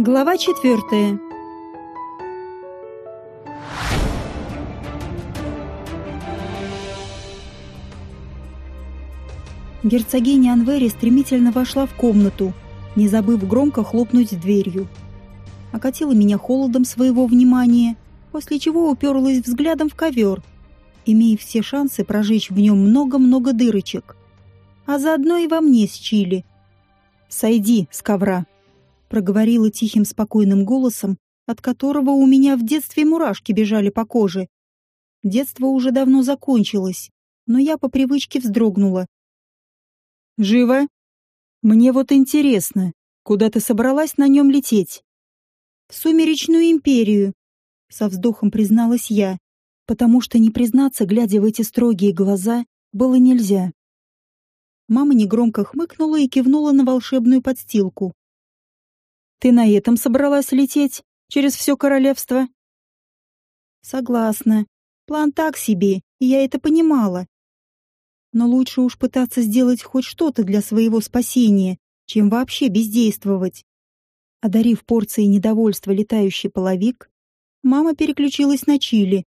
Глава четвертая. Герцогиня Анвери стремительно вошла в комнату, не забыв громко хлопнуть дверью. Окатила меня холодом своего внимания, после чего уперлась взглядом в ковер, имея все шансы прожечь в нем много-много дырочек. А заодно и во мне с чили. «Сойди с ковра», проговорила тихим спокойным голосом, от которого у меня в детстве мурашки бежали по коже. Детство уже давно закончилось, но я по привычке вздрогнула. «Живо? Мне вот интересно, куда ты собралась на нем лететь?» «В Сумеречную империю», — со вздохом призналась я, потому что не признаться, глядя в эти строгие глаза, было нельзя. Мама негромко хмыкнула и кивнула на волшебную подстилку. Ты на этом собралась лететь через все королевство? Согласна. План так себе, и я это понимала. Но лучше уж пытаться сделать хоть что-то для своего спасения, чем вообще бездействовать. Одарив порцией недовольства летающий половик, мама переключилась на чили.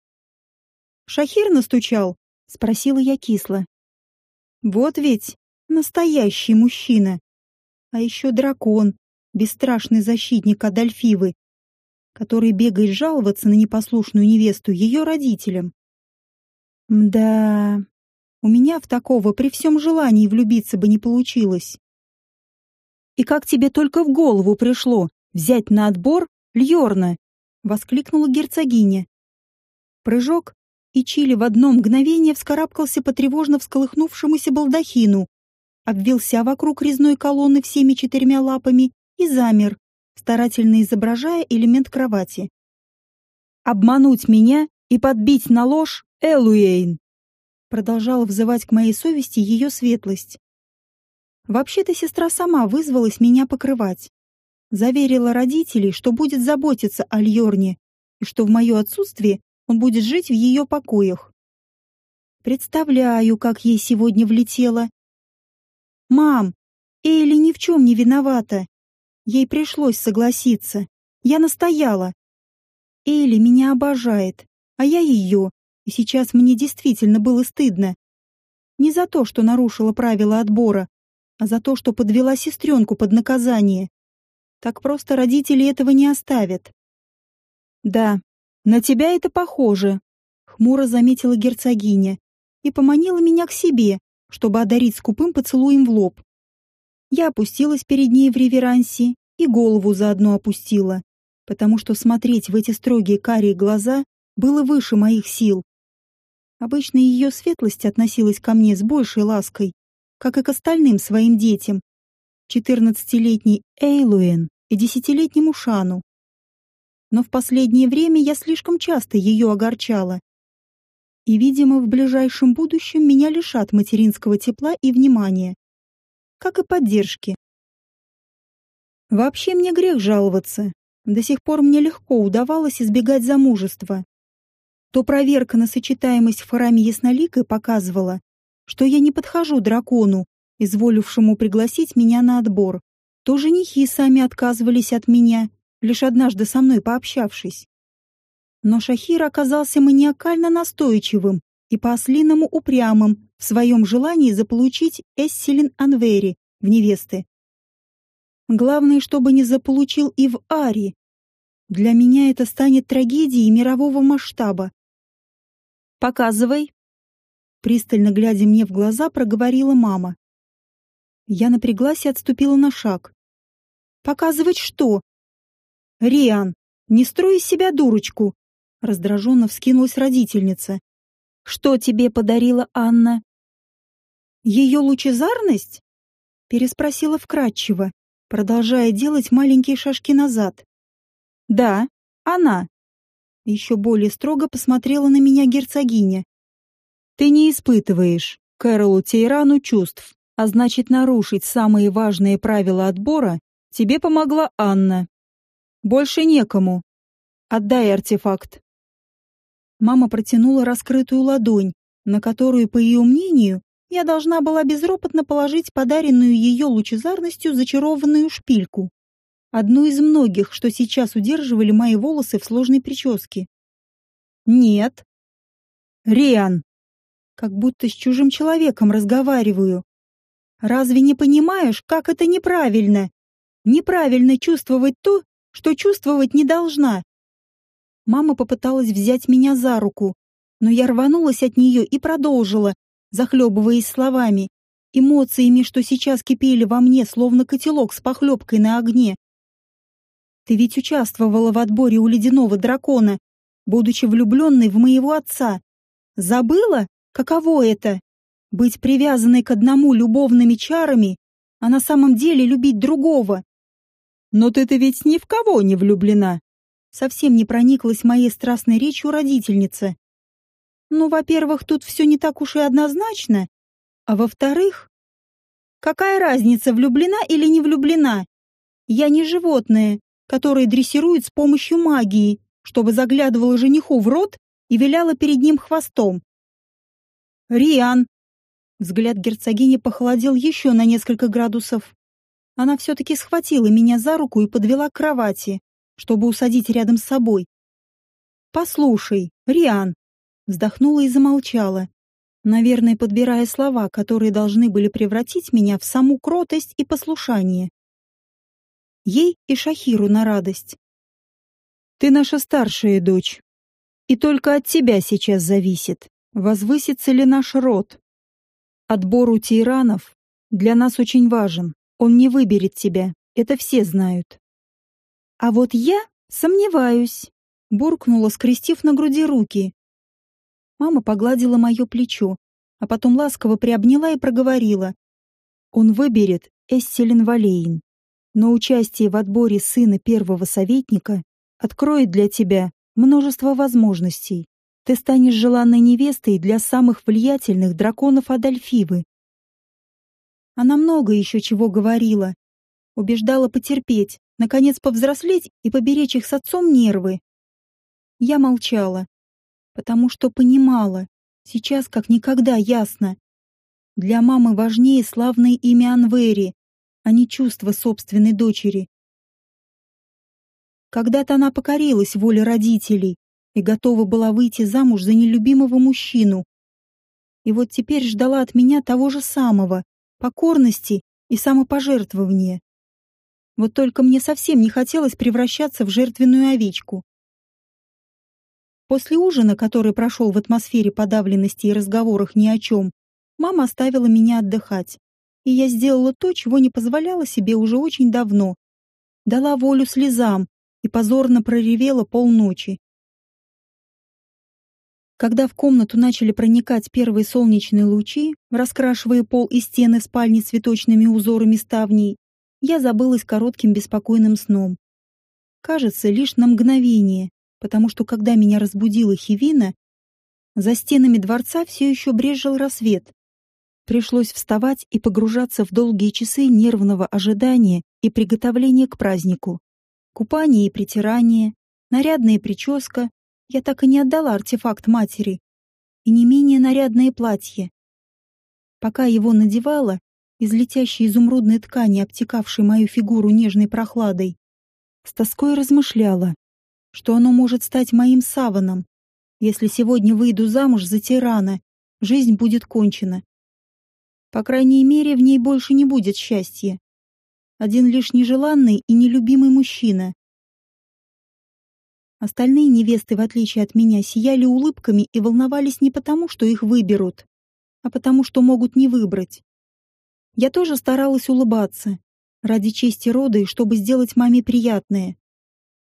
«Шахир настучал?» — спросила я кисло. «Вот ведь настоящий мужчина. А еще дракон, бесстрашный защитник Адольфивы, который бегает жаловаться на непослушную невесту ее родителям. Мда, у меня в такого при всем желании влюбиться бы не получилось. «И как тебе только в голову пришло взять на отбор Льорна?» — воскликнула герцогиня. Прыжок, и Чили в одно мгновение вскарабкался по тревожно всколыхнувшемуся балдахину, обвился вокруг резной колонны всеми четырьмя лапами и замер, старательно изображая элемент кровати. «Обмануть меня и подбить на ложь Элуэйн!» Продолжала взывать к моей совести ее светлость. Вообще-то сестра сама вызвалась меня покрывать. Заверила родителей, что будет заботиться о Льорне и что в мое отсутствие он будет жить в ее покоях. Представляю, как ей сегодня влетело. «Мам, Эйли ни в чем не виновата. Ей пришлось согласиться. Я настояла. Элли меня обожает, а я ее, и сейчас мне действительно было стыдно. Не за то, что нарушила правила отбора, а за то, что подвела сестренку под наказание. Так просто родители этого не оставят. «Да, на тебя это похоже», — хмуро заметила герцогиня и поманила меня к себе, чтобы одарить скупым поцелуем в лоб. Я опустилась перед ней в реверансе и голову заодно опустила, потому что смотреть в эти строгие карие глаза было выше моих сил. Обычно ее светлость относилась ко мне с большей лаской, как и к остальным своим детям, четырнадцатилетней Эйлуэн и десятилетнему Шану. Но в последнее время я слишком часто ее огорчала. И, видимо, в ближайшем будущем меня лишат материнского тепла и внимания как и поддержки. Вообще мне грех жаловаться. До сих пор мне легко удавалось избегать замужества. То проверка на сочетаемость в храме Ясноликой показывала, что я не подхожу дракону, изволившему пригласить меня на отбор, то женихи сами отказывались от меня, лишь однажды со мной пообщавшись. Но Шахир оказался маниакально настойчивым и по-ослиному упрямым в своем желании заполучить Эсселин Анвери в невесты. Главное, чтобы не заполучил и в Ари. Для меня это станет трагедией мирового масштаба. «Показывай», — пристально глядя мне в глаза, проговорила мама. Я напряглась и отступила на шаг. «Показывать что?» «Риан, не строй из себя дурочку!» Раздраженно вскинулась родительница. Что тебе подарила Анна? Ее лучезарность? Переспросила вкратчиво, продолжая делать маленькие шажки назад. Да, она. Еще более строго посмотрела на меня герцогиня. Ты не испытываешь Кэролу Тейрану чувств, а значит нарушить самые важные правила отбора тебе помогла Анна. Больше некому. Отдай артефакт. Мама протянула раскрытую ладонь, на которую, по ее мнению, я должна была безропотно положить подаренную ее лучезарностью зачарованную шпильку. одну из многих, что сейчас удерживали мои волосы в сложной прическе. Нет. Риан. Как будто с чужим человеком разговариваю. Разве не понимаешь, как это неправильно? Неправильно чувствовать то, что чувствовать не должна. Мама попыталась взять меня за руку, но я рванулась от нее и продолжила, захлебываясь словами, эмоциями, что сейчас кипели во мне, словно котелок с похлебкой на огне. Ты ведь участвовала в отборе у ледяного дракона, будучи влюбленной в моего отца. Забыла, каково это? Быть привязанной к одному любовными чарами, а на самом деле любить другого. Но ты-то ведь ни в кого не влюблена. Совсем не прониклась моей страстной речью родительница. Ну, во-первых, тут все не так уж и однозначно. А во-вторых, какая разница, влюблена или не влюблена? Я не животное, которое дрессирует с помощью магии, чтобы заглядывала жениху в рот и виляла перед ним хвостом. «Риан!» Взгляд герцогини похолодел еще на несколько градусов. Она все-таки схватила меня за руку и подвела к кровати, чтобы усадить рядом с собой. «Послушай, Риан!» Вздохнула и замолчала, наверное, подбирая слова, которые должны были превратить меня в саму кротость и послушание. Ей и Шахиру на радость. «Ты наша старшая дочь, и только от тебя сейчас зависит, возвысится ли наш род. Отбор у тиранов для нас очень важен, он не выберет тебя, это все знают». «А вот я сомневаюсь», — буркнула, скрестив на груди руки, Мама погладила мое плечо, а потом ласково приобняла и проговорила. Он выберет Эстелин Валейн. Но участие в отборе сына первого советника откроет для тебя множество возможностей. Ты станешь желанной невестой для самых влиятельных драконов Адальфивы. Она много еще чего говорила. Убеждала потерпеть, наконец повзрослеть и поберечь их с отцом нервы. Я молчала, потому что понимала, сейчас как никогда ясно. Для мамы важнее славное имя Анвери, а не чувство собственной дочери. Когда-то она покорилась воле родителей и готова была выйти замуж за нелюбимого мужчину. И вот теперь ждала от меня того же самого, покорности и самопожертвования. Вот только мне совсем не хотелось превращаться в жертвенную овечку. После ужина, который прошел в атмосфере подавленности и разговорах ни о чем, мама оставила меня отдыхать. И я сделала то, чего не позволяла себе уже очень давно. Дала волю слезам и позорно проревела полночи. Когда в комнату начали проникать первые солнечные лучи, раскрашивая пол и стены спальни цветочными узорами ставней, я забылась коротким беспокойным сном. Кажется, лишь на мгновение, потому что когда меня разбудила Хивина, за стенами дворца все еще брезжил рассвет. Пришлось вставать и погружаться в долгие часы нервного ожидания и приготовления к празднику. Купание и притирание, нарядная прическа. Я так и не отдала артефакт матери. И не менее нарядное платье. Пока его надевала, из летящей изумрудной ткани, обтекавшей мою фигуру нежной прохладой, с тоской размышляла, что оно может стать моим саваном. Если сегодня выйду замуж за тирана, жизнь будет кончена. По крайней мере, в ней больше не будет счастья. Один лишь нежеланный и нелюбимый мужчина. Остальные невесты, в отличие от меня, сияли улыбками и волновались не потому, что их выберут, а потому, что могут не выбрать. Я тоже старалась улыбаться, ради чести рода и чтобы сделать маме приятное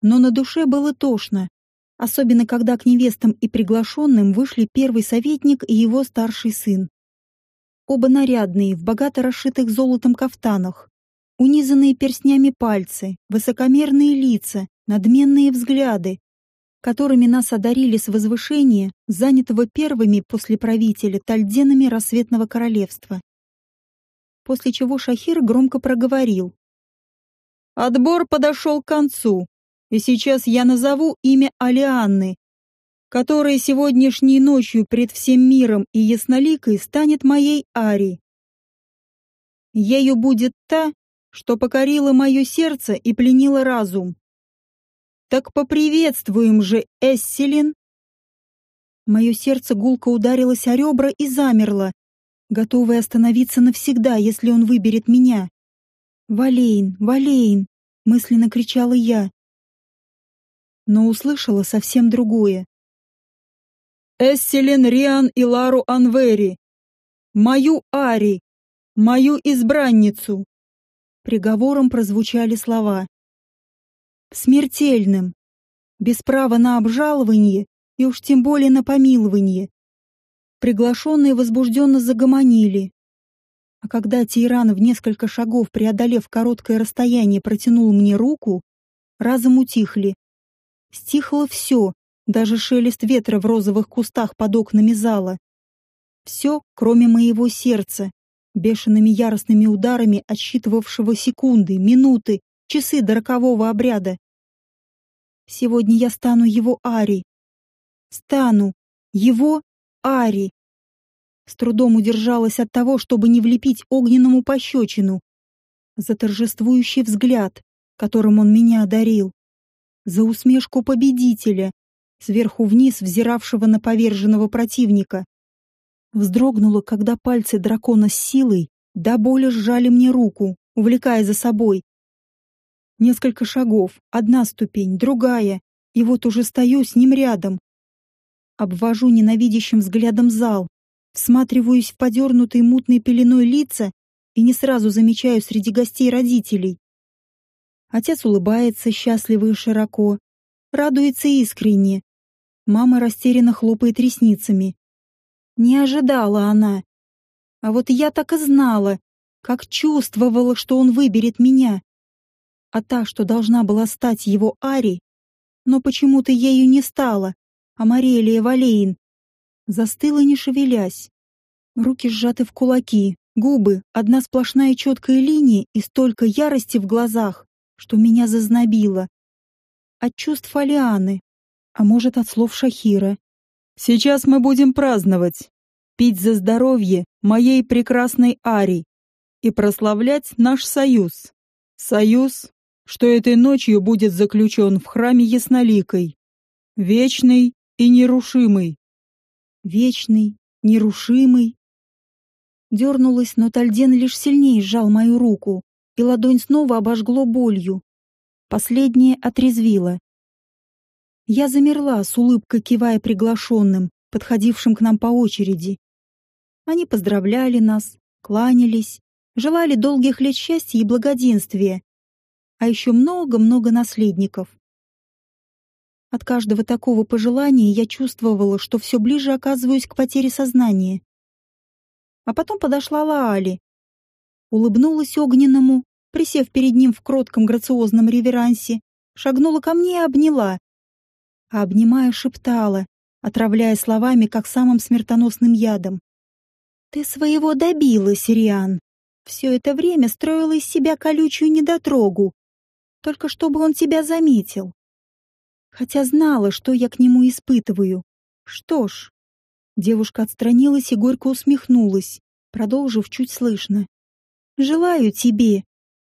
но на душе было тошно, особенно когда к невестам и приглашенным вышли первый советник и его старший сын. Оба нарядные, в богато расшитых золотом кафтанах, унизанные перстнями пальцы, высокомерные лица, надменные взгляды, которыми нас одарили с возвышения, занятого первыми после правителя тальденами рассветного королевства. После чего Шахир громко проговорил. «Отбор подошел к концу. И сейчас я назову имя Алианны, которая сегодняшней ночью пред всем миром и ясноликой станет моей Ари. Ею будет та, что покорила мое сердце и пленила разум. Так поприветствуем же Эсселин. Мое сердце гулко ударилось о ребра и замерло, готовое остановиться навсегда, если он выберет меня. «Валейн, Валейн!» — мысленно кричала я. Но услышала совсем другое. «Эсселин Риан и Лару Анвери! Мою Ари! Мою избранницу!» Приговором прозвучали слова. Смертельным. Без права на обжалование и уж тем более на помилование. Приглашенные возбужденно загомонили. А когда Тиран в несколько шагов, преодолев короткое расстояние, протянул мне руку, разом утихли. Стихло все, даже шелест ветра в розовых кустах под окнами зала. Все, кроме моего сердца, бешеными яростными ударами отсчитывавшего секунды, минуты, часы до рокового обряда. Сегодня я стану его Ари. Стану его Ари. С трудом удержалась от того, чтобы не влепить огненному пощечину. За торжествующий взгляд, которым он меня одарил. За усмешку победителя, сверху вниз взиравшего на поверженного противника. Вздрогнула, когда пальцы дракона с силой до боли сжали мне руку, увлекая за собой. Несколько шагов, одна ступень, другая, и вот уже стою с ним рядом, Обвожу ненавидящим взглядом зал, всматриваюсь в подернутые мутной пеленой лица и не сразу замечаю среди гостей родителей. Отец улыбается счастливо и широко, радуется искренне. Мама растерянно хлопает ресницами. Не ожидала она. А вот я так и знала, как чувствовала, что он выберет меня. А та, что должна была стать его Ари, но почему-то ею не стала, Амарелия Валейн. Застыла, не шевелясь. Руки сжаты в кулаки, губы, одна сплошная четкая линия и столько ярости в глазах, что меня зазнобило. От чувств Алианы, а может, от слов Шахира. «Сейчас мы будем праздновать, пить за здоровье моей прекрасной Ари и прославлять наш союз. Союз, что этой ночью будет заключен в храме Ясноликой. Вечный и нерушимый. Вечный, нерушимый. Дернулась, но Тальден лишь сильнее сжал мою руку, и ладонь снова обожгло болью. Последнее отрезвило. Я замерла, с улыбкой кивая приглашенным, подходившим к нам по очереди. Они поздравляли нас, кланялись, желали долгих лет счастья и благоденствия, а еще много-много наследников. От каждого такого пожелания я чувствовала, что все ближе оказываюсь к потере сознания. А потом подошла Лаали. Улыбнулась огненному, присев перед ним в кротком грациозном реверансе, шагнула ко мне и обняла. А обнимая, шептала, отравляя словами, как самым смертоносным ядом. «Ты своего добилась, Риан. Все это время строила из себя колючую недотрогу, только чтобы он тебя заметил хотя знала, что я к нему испытываю. Что ж, девушка отстранилась и горько усмехнулась, продолжив чуть слышно. «Желаю тебе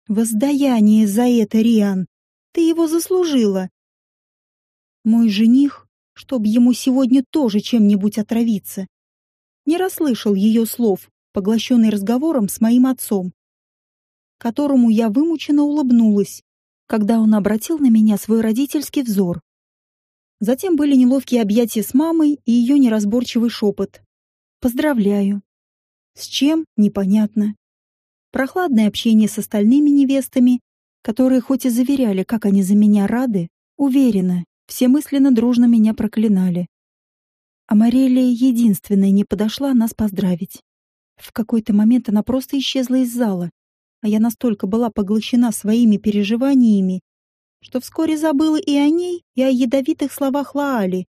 воздаяние за это, Риан. Ты его заслужила. Мой жених, чтоб ему сегодня тоже чем-нибудь отравиться, не расслышал ее слов, поглощенный разговором с моим отцом, которому я вымученно улыбнулась, когда он обратил на меня свой родительский взор. Затем были неловкие объятия с мамой и ее неразборчивый шепот. «Поздравляю». С чем? Непонятно. Прохладное общение с остальными невестами, которые хоть и заверяли, как они за меня рады, уверенно, все мысленно дружно меня проклинали. А Марелия единственная не подошла нас поздравить. В какой-то момент она просто исчезла из зала, а я настолько была поглощена своими переживаниями, что вскоре забыла и о ней, и о ядовитых словах Лаали.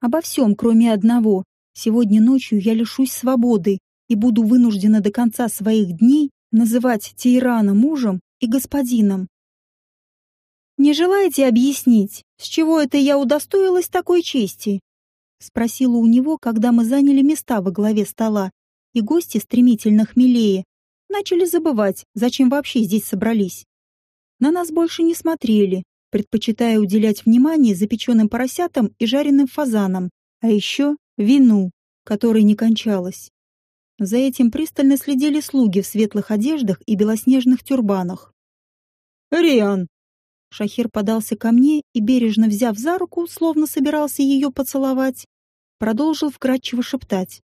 Обо всем, кроме одного. Сегодня ночью я лишусь свободы и буду вынуждена до конца своих дней называть Тейрана мужем и господином. «Не желаете объяснить, с чего это я удостоилась такой чести?» — спросила у него, когда мы заняли места во главе стола, и гости стремительно хмелее начали забывать, зачем вообще здесь собрались. На нас больше не смотрели, предпочитая уделять внимание запеченным поросятам и жареным фазанам, а еще вину, которой не кончалось. За этим пристально следили слуги в светлых одеждах и белоснежных тюрбанах. «Риан!» Шахир подался ко мне и, бережно взяв за руку, словно собирался ее поцеловать, продолжил вкратчиво шептать.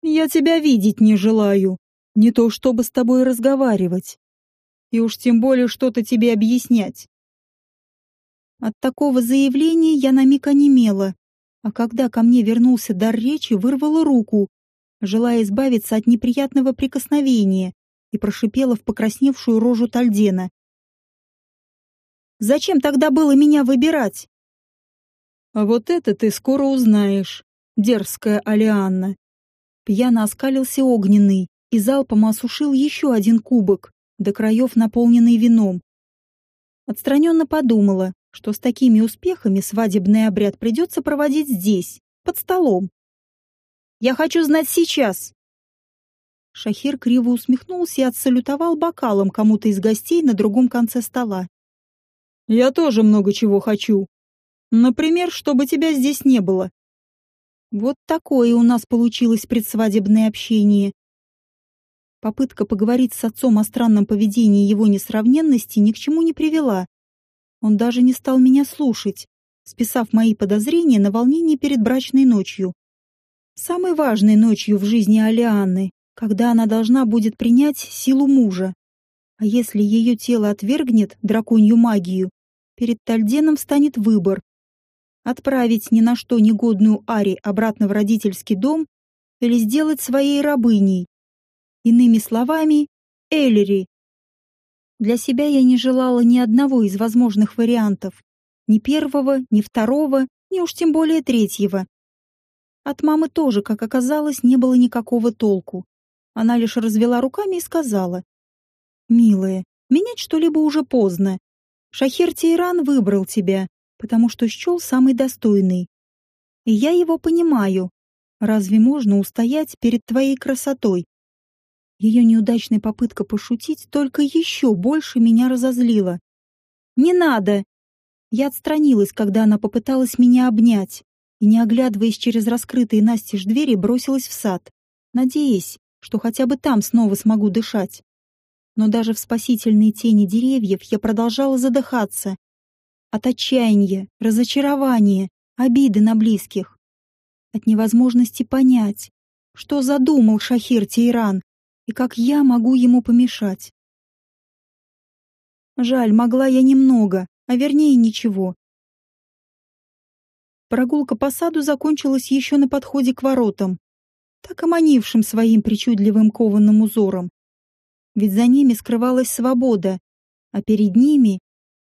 «Я тебя видеть не желаю, не то чтобы с тобой разговаривать, и уж тем более что-то тебе объяснять». От такого заявления я на миг онемела, а когда ко мне вернулся дар речи, вырвала руку, желая избавиться от неприятного прикосновения, и прошипела в покрасневшую рожу Тальдена. «Зачем тогда было меня выбирать?» «А вот это ты скоро узнаешь, дерзкая Алианна». Пьяно оскалился огненный и залпом осушил еще один кубок, до краев наполненный вином. Отстраненно подумала, что с такими успехами свадебный обряд придется проводить здесь, под столом. «Я хочу знать сейчас!» Шахир криво усмехнулся и отсалютовал бокалом кому-то из гостей на другом конце стола. «Я тоже много чего хочу. Например, чтобы тебя здесь не было». Вот такое у нас получилось предсвадебное общение. Попытка поговорить с отцом о странном поведении его несравненности ни к чему не привела. Он даже не стал меня слушать, списав мои подозрения на волнение перед брачной ночью. Самой важной ночью в жизни Алианны, когда она должна будет принять силу мужа. А если ее тело отвергнет драконью магию, перед Тальденом станет выбор. Отправить ни на что негодную Ари обратно в родительский дом или сделать своей рабыней. Иными словами, Эллири. Для себя я не желала ни одного из возможных вариантов. Ни первого, ни второго, ни уж тем более третьего. От мамы тоже, как оказалось, не было никакого толку. Она лишь развела руками и сказала. «Милая, менять что-либо уже поздно. Шахер Тейран выбрал тебя, потому что счел самый достойный. И я его понимаю. Разве можно устоять перед твоей красотой?» Ее неудачная попытка пошутить только еще больше меня разозлила. «Не надо!» Я отстранилась, когда она попыталась меня обнять, и, не оглядываясь через раскрытые настежь двери, бросилась в сад, надеясь, что хотя бы там снова смогу дышать. Но даже в спасительной тени деревьев я продолжала задыхаться. От отчаяния, разочарования, обиды на близких. От невозможности понять, что задумал Шахир Тейран и как я могу ему помешать. Жаль, могла я немного, а вернее ничего. Прогулка по саду закончилась еще на подходе к воротам так и манившим своим причудливым кованым узором. Ведь за ними скрывалась свобода, а перед ними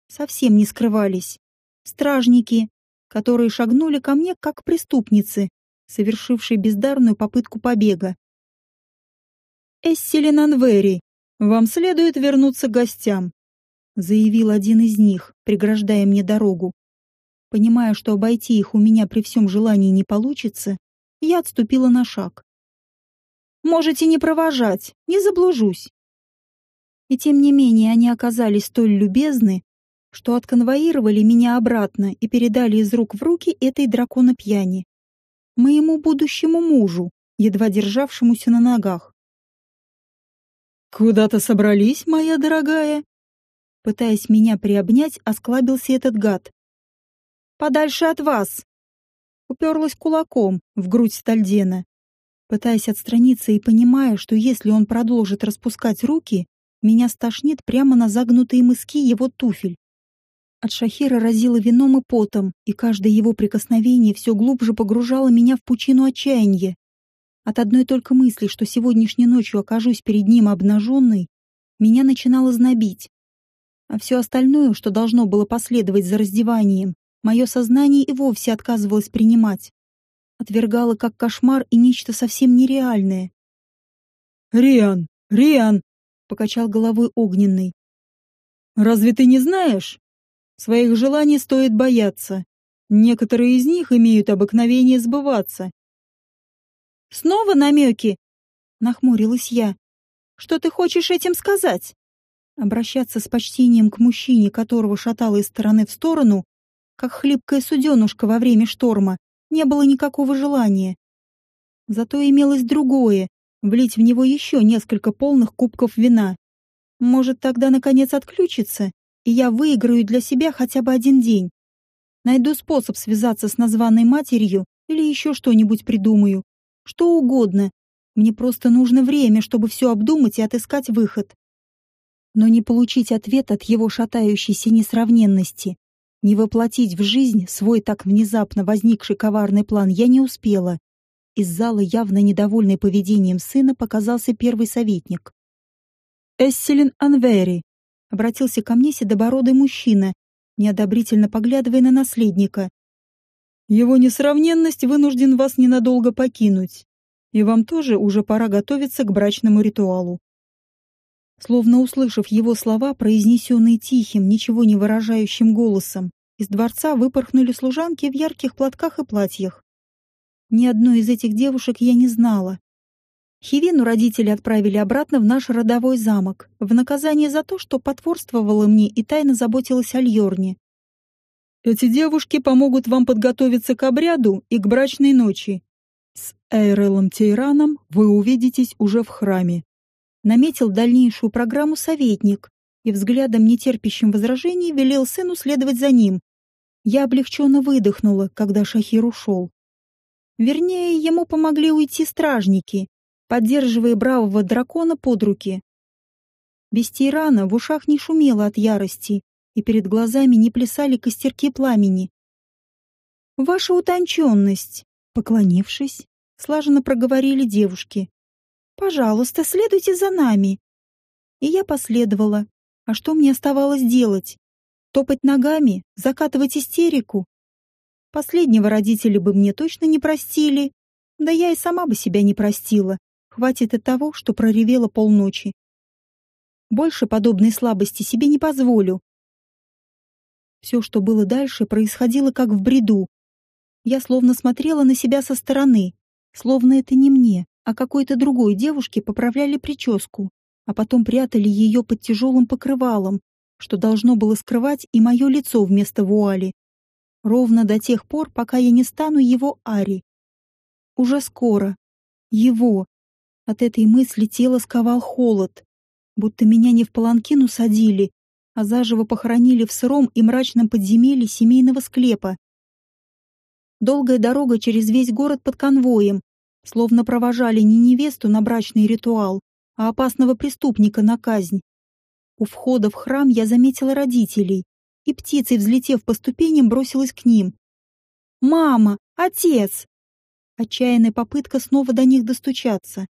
совсем не скрывались стражники, которые шагнули ко мне как преступницы, совершившие бездарную попытку побега. «Эсселин Анвери, вам следует вернуться к гостям», заявил один из них, преграждая мне дорогу. Понимая, что обойти их у меня при всем желании не получится, я отступила на шаг. «Можете не провожать, не заблужусь». И тем не менее они оказались столь любезны, что отконвоировали меня обратно и передали из рук в руки этой дракона пьяни. Моему будущему мужу, едва державшемуся на ногах. «Куда-то собрались, моя дорогая?» Пытаясь меня приобнять, осклабился этот гад. «Подальше от вас!» уперлась кулаком в грудь Стальдена. Пытаясь отстраниться и понимая, что если он продолжит распускать руки, меня стошнит прямо на загнутые мыски его туфель. От Шахира разило вином и потом, и каждое его прикосновение все глубже погружало меня в пучину отчаяния. От одной только мысли, что сегодняшней ночью окажусь перед ним обнаженной, меня начинало знобить. А все остальное, что должно было последовать за раздеванием, Мое сознание и вовсе отказывалось принимать. Отвергало как кошмар и нечто совсем нереальное. «Риан! Риан!» — покачал головой огненный. «Разве ты не знаешь? Своих желаний стоит бояться. Некоторые из них имеют обыкновение сбываться». «Снова намеки?» — нахмурилась я, Что ты хочешь этим сказать? Обращаться с почтением к мужчине, которого шатало из стороны в сторону, как хлипкая суденушка во время шторма, не было никакого желания. Зато имелось другое — влить в него еще несколько полных кубков вина. Может, тогда, наконец, отключится, и я выиграю для себя хотя бы один день. Найду способ связаться с названной матерью или еще что-нибудь придумаю. Что угодно, мне просто нужно время, чтобы все обдумать и отыскать выход. Но не получить ответ от его шатающейся несравненности, не воплотить в жизнь свой так внезапно возникший коварный план я не успела. Из зала, явно недовольный поведением сына, показался первый советник. «Эсселин Анвери», — обратился ко мне седобородый мужчина, неодобрительно поглядывая на наследника. «Его несравненность вынужден вас ненадолго покинуть и вам тоже уже пора готовиться к брачному ритуалу. Словно услышав его слова, произнесенные тихим, ничего не выражающим голосом, из дворца выпорхнули служанки в ярких платках и платьях. Ни одной из этих девушек я не знала. Хивину родители отправили обратно в наш родовой замок, в наказание за то, что потворствовала мне и тайно заботилась о Льорне. «Эти девушки помогут вам подготовиться к обряду и к брачной ночи», с Эйрелом Тейраном вы увидитесь уже в храме. Наметил дальнейшую программу советник и взглядом, нетерпящим возражений, велел сыну следовать за ним. Я облегченно выдохнула, когда Шахир ушел. Вернее, ему помогли уйти стражники, поддерживая бравого дракона под руки. Без Тейрана в ушах не шумело от ярости, и перед глазами не плясали костерки пламени. «Ваша утонченность!» Поклонившись, слаженно проговорили девушки. «Пожалуйста, следуйте за нами». И я последовала. А что мне оставалось делать? Топать ногами? Закатывать истерику? Последнего родители бы мне точно не простили. Да я и сама бы себя не простила. Хватит и того, что проревела полночи. Больше подобной слабости себе не позволю. Все, что было дальше, происходило как в бреду. Я словно смотрела на себя со стороны, словно это не мне, а какой-то другой девушке поправляли прическу, а потом прятали ее под тяжелым покрывалом, что должно было скрывать и мое лицо вместо вуали. Ровно до тех пор, пока я не стану его Ари. Уже скоро. Его. От этой мысли тело сковал холод, будто меня не в паланкин усадили, а заживо похоронили в сыром и мрачном подземелье семейного склепа, Долгая дорога через весь город под конвоем, словно провожали не невесту на брачный ритуал, а опасного преступника на казнь. У входа в храм я заметила родителей, и птицей, взлетев по ступеням, бросилась к ним. «Мама! Отец!» Отчаянная попытка снова до них достучаться.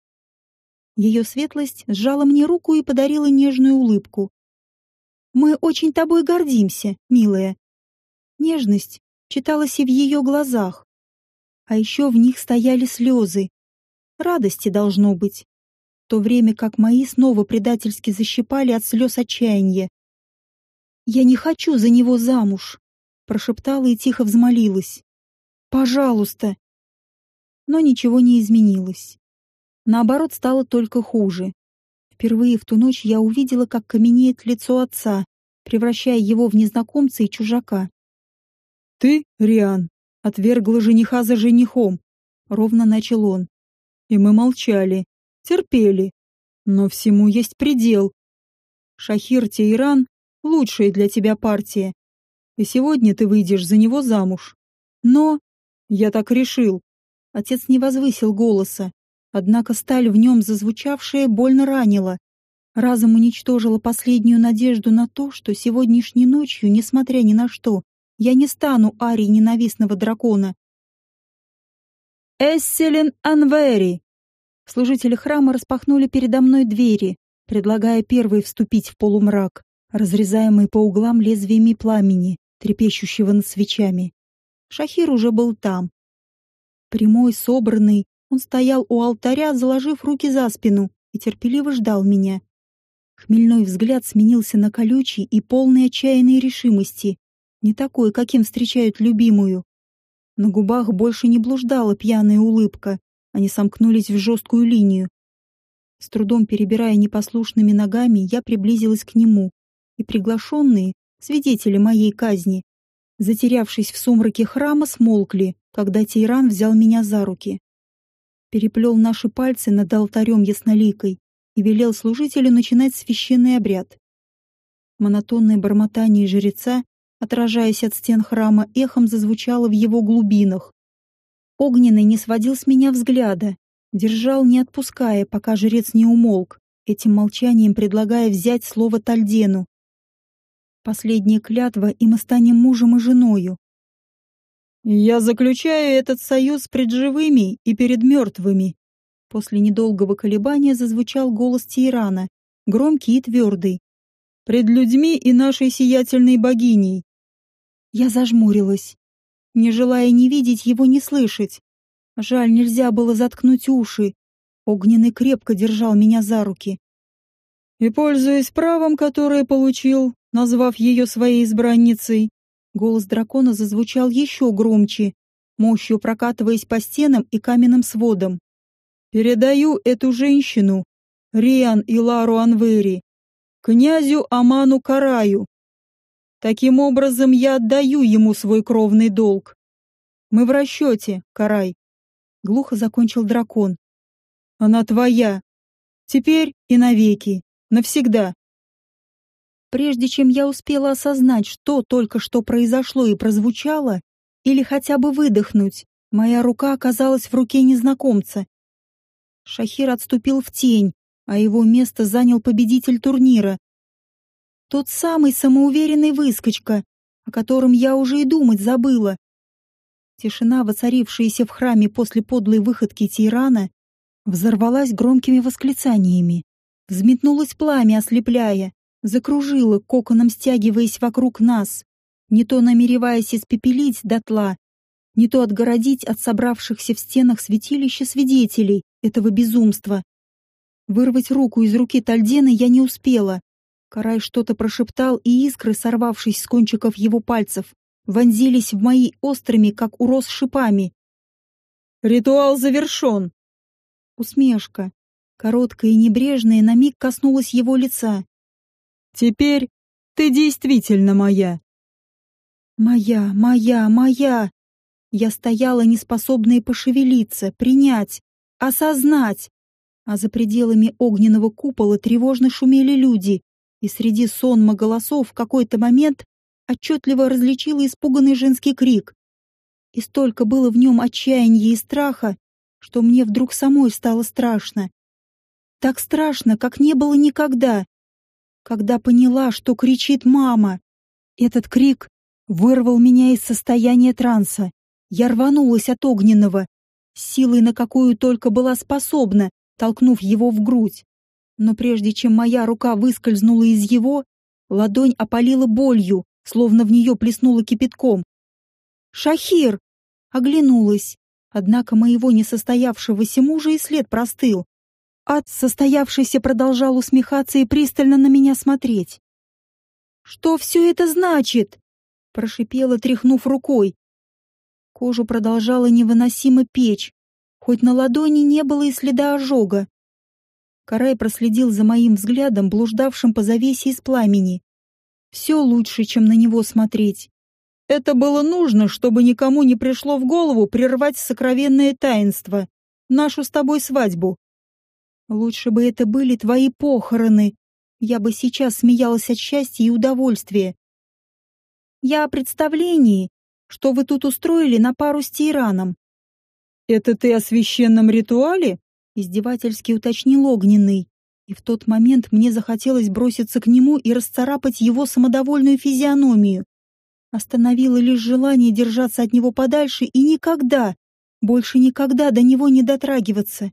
Ее светлость сжала мне руку и подарила нежную улыбку. «Мы очень тобой гордимся, милая». Нежность читалось и в ее глазах. А еще в них стояли слезы. Радости должно быть. В то время как мои снова предательски защипали от слез отчаяния. «Я не хочу за него замуж», — прошептала и тихо взмолилась. «Пожалуйста». Но ничего не изменилось. Наоборот, стало только хуже. Впервые в ту ночь я увидела, как каменеет лицо отца, превращая его в незнакомца и чужака. «Ты, Риан, отвергла жениха за женихом», — ровно начал он. И мы молчали, терпели. Но всему есть предел. Шахир Тейран — лучшая для тебя партия. И сегодня ты выйдешь за него замуж. Но... Я так решил. Отец не возвысил голоса, однако сталь в нем зазвучавшая больно ранила. Разом уничтожила последнюю надежду на то, что сегодняшней ночью, несмотря ни на что, я не стану арией ненавистного дракона. «Эсселин Анвери!» Служители храма распахнули передо мной двери, предлагая первой вступить в полумрак, разрезаемый по углам лезвиями пламени, трепещущего над свечами. Шахир уже был там. Прямой, собранный, он стоял у алтаря, заложив руки за спину, и терпеливо ждал меня. Хмельной взгляд сменился на колючий и полный отчаянной решимости не такой, каким встречают любимую. На губах больше не блуждала пьяная улыбка, они сомкнулись в жесткую линию. С трудом перебирая непослушными ногами, я приблизилась к нему, и приглашенные, свидетели моей казни, затерявшись в сумраке храма, смолкли, когда Тейран взял меня за руки. Переплел наши пальцы над алтарем ясноликой и велел служителю начинать священный обряд. Монотонное бормотание жреца, отражаясь от стен храма, эхом зазвучало в его глубинах. Огненный не сводил с меня взгляда, держал, не отпуская, пока жрец не умолк, этим молчанием предлагая взять слово Тальдену. Последняя клятва, и мы станем мужем и женою. «Я заключаю этот союз пред живыми и перед мертвыми». После недолгого колебания зазвучал голос Тирана, громкий и твердый. «Пред людьми и нашей сиятельной богиней». Я зажмурилась, не желая ни видеть его, ни слышать. Жаль, нельзя было заткнуть уши. Огненный крепко держал меня за руки. «И, пользуясь правом, которое получил, назвав ее своей избранницей, Голос дракона зазвучал еще громче, мощью прокатываясь по стенам и каменным сводам. «Передаю эту женщину, Риан и Лару Анвери, князю Аману Караю. Таким образом, я отдаю ему свой кровный долг. Мы в расчете, Карай», — глухо закончил дракон. «Она твоя. Теперь и навеки, навсегда». Прежде чем я успела осознать, что только что произошло и прозвучало, или хотя бы выдохнуть, моя рука оказалась в руке незнакомца. Шахир отступил в тень, а его место занял победитель турнира. Тот самый самоуверенный выскочка, о котором я уже и думать забыла. Тишина, воцарившаяся в храме после подлой выходки тирана, взорвалась громкими восклицаниями. Взметнулось пламя, ослепляя закружила, коконом стягиваясь вокруг нас, не то намереваясь испепелить дотла, не то отгородить от собравшихся в стенах святилища свидетелей этого безумства. Вырвать руку из руки Тальдена я не успела. Карай что-то прошептал, и искры, сорвавшись с кончиков его пальцев, вонзились в мои острыми, как урос, шипами. «Ритуал завершен!» Усмешка, короткая и небрежная, на миг коснулась его лица. Теперь ты действительно моя. Моя, моя, моя. Я стояла неспособная пошевелиться, принять, осознать. А за пределами огненного купола тревожно шумели люди, и среди сонма голосов в какой-то момент отчетливо различила испуганный женский крик. И столько было в нем отчаяния и страха, что мне вдруг самой стало страшно. Так страшно, как не было никогда когда поняла, что кричит мама. Этот крик вырвал меня из состояния транса. Я рванулась от огненного, силой на какую только была способна, толкнув его в грудь. Но прежде чем моя рука выскользнула из его, ладонь опалила болью, словно в нее плеснула кипятком. «Шахир!» Оглянулась, однако моего несостоявшегося мужа и след простыл. Ад, состоявшийся, продолжал усмехаться и пристально на меня смотреть. «Что все это значит?» — прошипела, тряхнув рукой. Кожу продолжала невыносимо печь, хоть на ладони не было и следа ожога. Карай проследил за моим взглядом, блуждавшим по завесе из пламени. Все лучше, чем на него смотреть. Это было нужно, чтобы никому не пришло в голову прервать сокровенное таинство, нашу с тобой свадьбу. Лучше бы это были твои похороны. Я бы сейчас смеялась от счастья и удовольствия. Я о представлении, что вы тут устроили на пару с Тираном. Это ты о священном ритуале? Издевательски уточнил Огненный. И в тот момент мне захотелось броситься к нему и расцарапать его самодовольную физиономию. Остановило лишь желание держаться от него подальше и никогда, больше никогда до него не дотрагиваться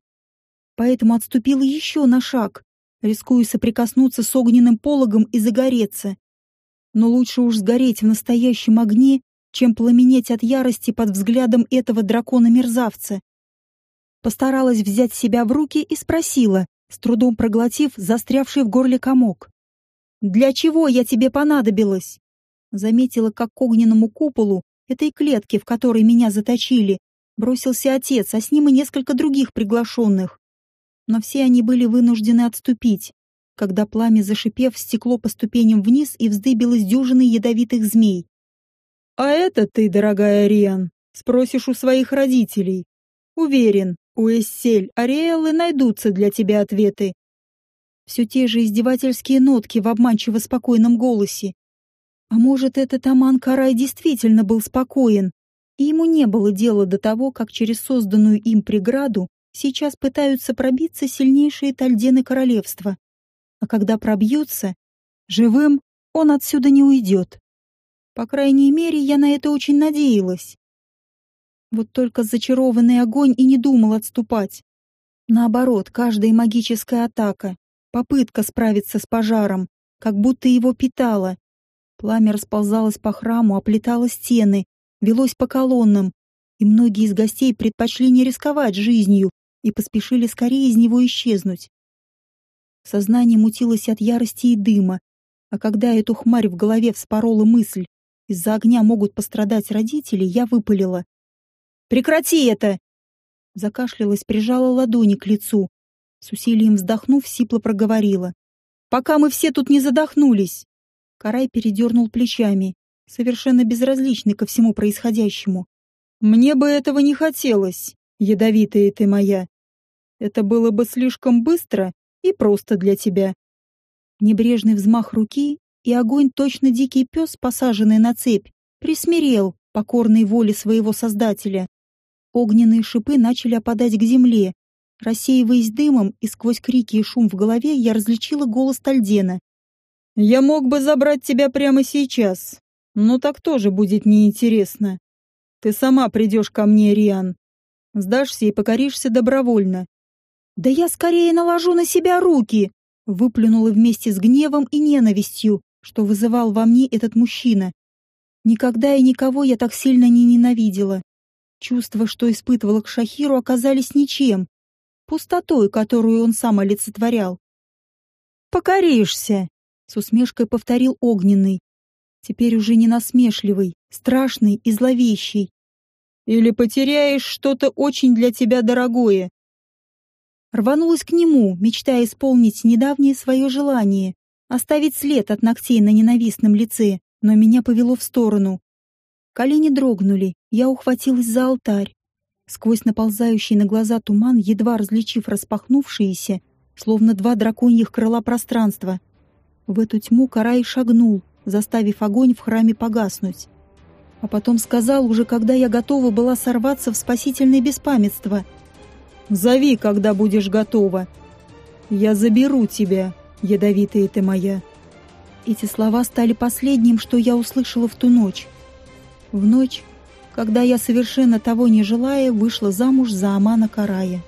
поэтому отступила еще на шаг, рискуя соприкоснуться с огненным пологом и загореться. Но лучше уж сгореть в настоящем огне, чем пламенеть от ярости под взглядом этого дракона-мерзавца. Постаралась взять себя в руки и спросила, с трудом проглотив застрявший в горле комок. «Для чего я тебе понадобилась?» Заметила, как к огненному куполу, этой клетке, в которой меня заточили, бросился отец, а с ним и несколько других приглашенных. но все они были вынуждены отступить, когда пламя, зашипев, стекло по ступеням вниз и вздыбилось дюжиной ядовитых змей. «А это ты, дорогая Ариан, спросишь у своих родителей. Уверен, у Эссель Ариэллы найдутся для тебя ответы». Все те же издевательские нотки в обманчиво спокойном голосе. А может, этот Аман Карай действительно был спокоен, и ему не было дела до того, как через созданную им преграду сейчас пытаются пробиться сильнейшие тальдены королевства. А когда пробьются, живым он отсюда не уйдет. По крайней мере, я на это очень надеялась. Вот только зачарованный огонь и не думал отступать. Наоборот, каждая магическая атака, попытка справиться с пожаром, как будто его питала. Пламя расползалось по храму, оплетало стены, велось по колоннам, и многие из гостей предпочли не рисковать жизнью и поспешили скорее из него исчезнуть. Сознание мутилось от ярости и дыма, а когда эту хмарь в голове вспорола мысль, из-за огня могут пострадать родители, я выпалила. «Прекрати это!» Закашлялась, прижала ладони к лицу. С усилием вздохнув, сипло проговорила. «Пока мы все тут не задохнулись!» Карай передернул плечами совершенно безразличный ко всему происходящему. «Мне бы этого не хотелось, ядовитая ты моя. Это было бы слишком быстро и просто для тебя». Небрежный взмах руки, и огонь, точно дикий пес, посаженный на цепь, присмирел покорной воле своего создателя. Огненные шипы начали опадать к земле. Рассеиваясь дымом, и сквозь крики и шум в голове я различила голос Тальдена. «Я мог бы забрать тебя прямо сейчас, ну так тоже будет неинтересно. Ты сама придешь ко мне, Риан. Сдашься и покоришься добровольно. Да я скорее наложу на себя руки, выплюнула вместе с гневом и ненавистью, что вызывал во мне этот мужчина. Никогда и никого я так сильно не ненавидела. Чувства, что испытывала к Шахиру, оказались ничем, пустотой, которую он сам олицетворял. «Покоришься!» — с усмешкой повторил Огненный, теперь уже не насмешливый, страшный и зловещий. Или потеряешь что-то очень для тебя дорогое. Рванулась к нему, мечтая исполнить недавнее свое желание, оставить след от ногтей на ненавистном лице, но меня повело в сторону. Колени дрогнули, я ухватилась за алтарь. Сквозь наползающий на глаза туман, едва различив распахнувшиеся, словно два драконьих крыла пространства. В эту тьму Карай шагнул, заставив огонь в храме погаснуть. А потом сказал, уже когда я готова была сорваться в спасительное беспамятство. «Зови, когда будешь готова. Я заберу тебя, ядовитая ты моя». Эти слова стали последним, что я услышала в ту ночь. В ночь, когда я, совершенно того не желая, вышла замуж за Амана Карая.